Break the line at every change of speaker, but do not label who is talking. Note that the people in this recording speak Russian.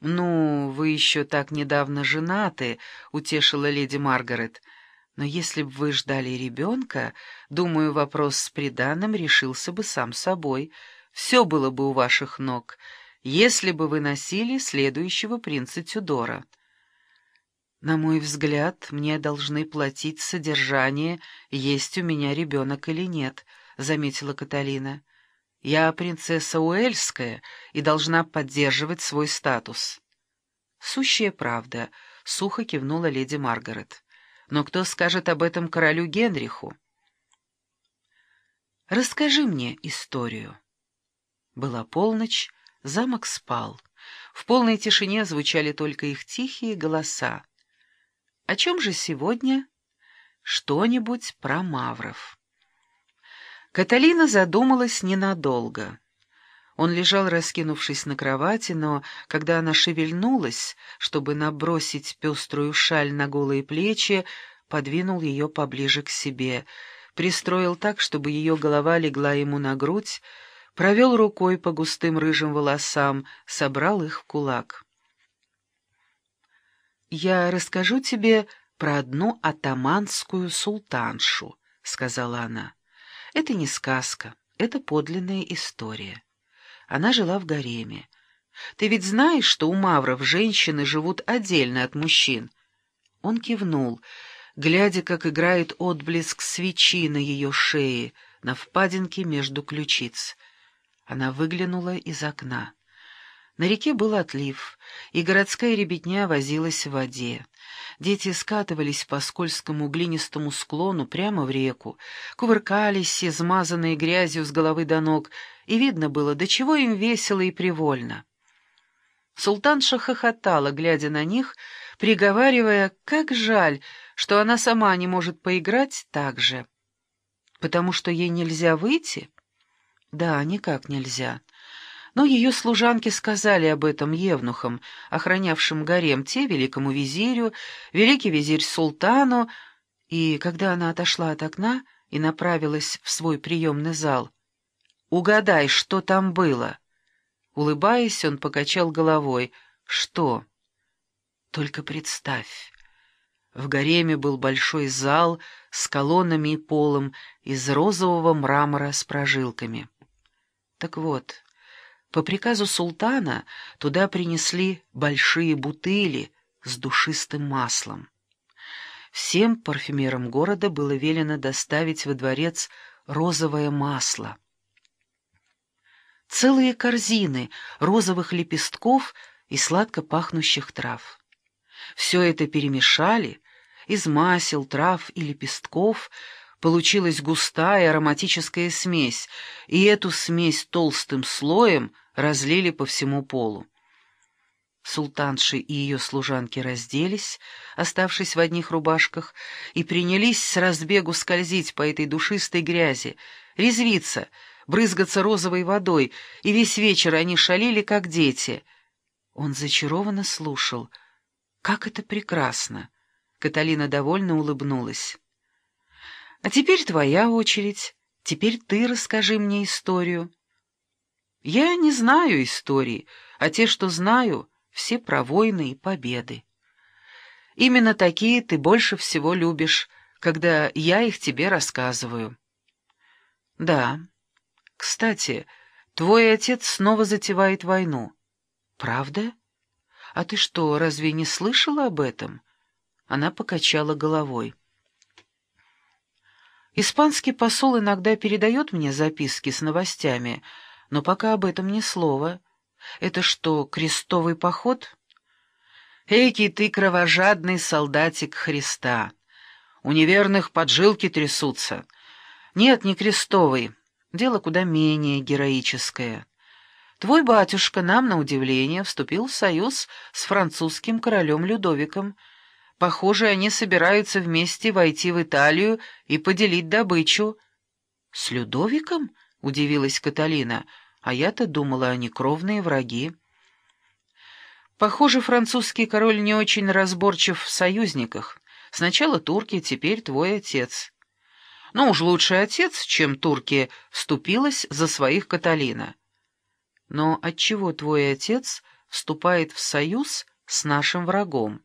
«Ну, вы еще так недавно женаты», — утешила леди Маргарет. «Но если бы вы ждали ребенка, думаю, вопрос с приданым решился бы сам собой. Все было бы у ваших ног, если бы вы носили следующего принца Тюдора». «На мой взгляд, мне должны платить содержание, есть у меня ребенок или нет», — заметила Каталина. Я принцесса Уэльская и должна поддерживать свой статус». «Сущая правда», — сухо кивнула леди Маргарет. «Но кто скажет об этом королю Генриху?» «Расскажи мне историю». Была полночь, замок спал. В полной тишине звучали только их тихие голоса. «О чем же сегодня?» «Что-нибудь про мавров». Каталина задумалась ненадолго. Он лежал, раскинувшись на кровати, но, когда она шевельнулась, чтобы набросить пеструю шаль на голые плечи, подвинул ее поближе к себе, пристроил так, чтобы ее голова легла ему на грудь, провел рукой по густым рыжим волосам, собрал их в кулак. «Я расскажу тебе про одну атаманскую султаншу», — сказала она. Это не сказка, это подлинная история. Она жила в гареме. Ты ведь знаешь, что у мавров женщины живут отдельно от мужчин? Он кивнул, глядя, как играет отблеск свечи на ее шее, на впадинке между ключиц. Она выглянула из окна. На реке был отлив, и городская ребятня возилась в воде. Дети скатывались по скользкому глинистому склону прямо в реку, кувыркались, измазанные грязью с головы до ног, и видно было, до чего им весело и привольно. Султанша хохотала, глядя на них, приговаривая, как жаль, что она сама не может поиграть так же. «Потому что ей нельзя выйти?» «Да, никак нельзя». Но ее служанки сказали об этом евнухам, охранявшим гарем, те великому визирю, великий визирь султану, и когда она отошла от окна и направилась в свой приемный зал, «Угадай, что там было?» Улыбаясь, он покачал головой. «Что?» «Только представь». В гареме был большой зал с колоннами и полом из розового мрамора с прожилками. Так вот... По приказу султана туда принесли большие бутыли с душистым маслом. Всем парфюмерам города было велено доставить во дворец розовое масло. Целые корзины розовых лепестков и сладко пахнущих трав. Все это перемешали, из масел, трав и лепестков — Получилась густая ароматическая смесь, и эту смесь толстым слоем разлили по всему полу. Султанши и ее служанки разделись, оставшись в одних рубашках, и принялись с разбегу скользить по этой душистой грязи, резвиться, брызгаться розовой водой, и весь вечер они шалили, как дети. Он зачарованно слушал. «Как это прекрасно!» Каталина довольно улыбнулась. А теперь твоя очередь. Теперь ты расскажи мне историю. Я не знаю истории, а те, что знаю, все про войны и победы. Именно такие ты больше всего любишь, когда я их тебе рассказываю. Да. Кстати, твой отец снова затевает войну. Правда? А ты что, разве не слышала об этом? Она покачала головой. Испанский посол иногда передает мне записки с новостями, но пока об этом ни слова. Это что, крестовый поход? Эки ты кровожадный солдатик Христа. У неверных поджилки трясутся. Нет, не крестовый. Дело куда менее героическое. Твой батюшка нам, на удивление, вступил в союз с французским королем Людовиком — Похоже, они собираются вместе войти в Италию и поделить добычу. — С Людовиком? — удивилась Каталина. — А я-то думала, они кровные враги. Похоже, французский король не очень разборчив в союзниках. Сначала турки, теперь твой отец. Ну уж лучше отец, чем турки, вступилась за своих Каталина. Но отчего твой отец вступает в союз с нашим врагом.